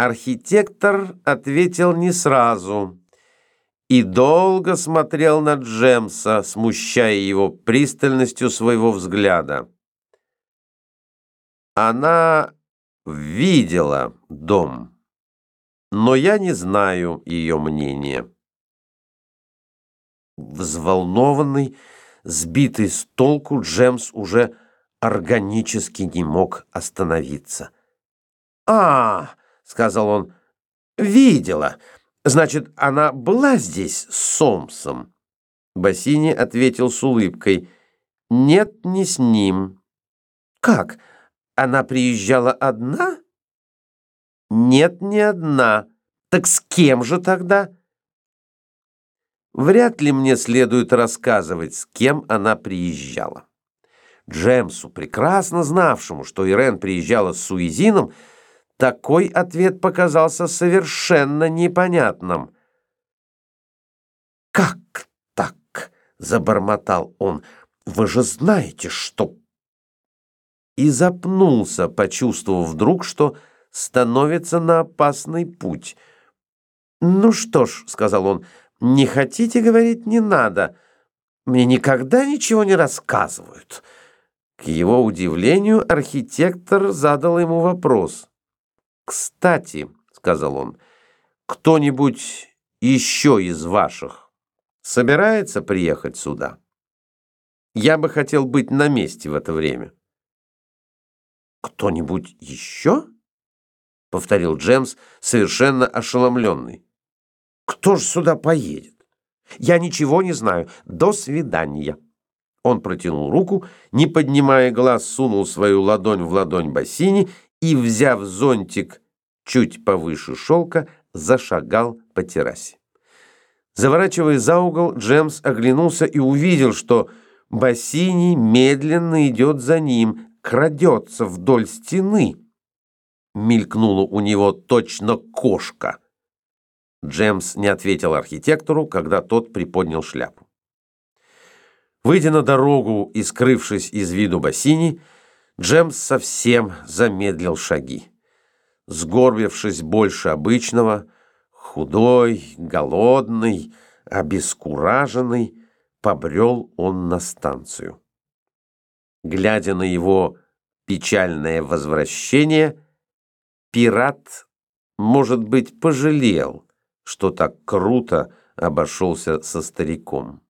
Архитектор ответил не сразу и долго смотрел на Джемса, смущая его пристальностью своего взгляда. Она видела дом, но я не знаю ее мнения. Взволнованный, сбитый с толку, Джемс уже органически не мог остановиться. «А, — сказал он, — видела. Значит, она была здесь с Сомсом?» Бассини ответил с улыбкой. «Нет, не с ним». «Как? Она приезжала одна?» «Нет, не одна. Так с кем же тогда?» Вряд ли мне следует рассказывать, с кем она приезжала. Джемсу, прекрасно знавшему, что Ирен приезжала с Суизином, такой ответ показался совершенно непонятным. «Как так?» — забормотал он. «Вы же знаете, что...» И запнулся, почувствовав вдруг, что становится на опасный путь. «Ну что ж», — сказал он, — «не хотите говорить, не надо. Мне никогда ничего не рассказывают». К его удивлению архитектор задал ему вопрос. «Кстати», — сказал он, — «кто-нибудь еще из ваших собирается приехать сюда? Я бы хотел быть на месте в это время». «Кто-нибудь еще?» — повторил Джемс, совершенно ошеломленный. «Кто же сюда поедет? Я ничего не знаю. До свидания». Он протянул руку, не поднимая глаз, сунул свою ладонь в ладонь Бассини и, взяв зонтик чуть повыше шелка, зашагал по террасе. Заворачивая за угол, Джемс оглянулся и увидел, что Бассини медленно идет за ним, крадется вдоль стены. Мелькнула у него точно кошка. Джемс не ответил архитектору, когда тот приподнял шляпу. Выйдя на дорогу и скрывшись из виду бассейни, Джемс совсем замедлил шаги. Сгорбившись больше обычного, худой, голодный, обескураженный, побрел он на станцию. Глядя на его печальное возвращение, пират, может быть, пожалел, что так круто обошелся со стариком.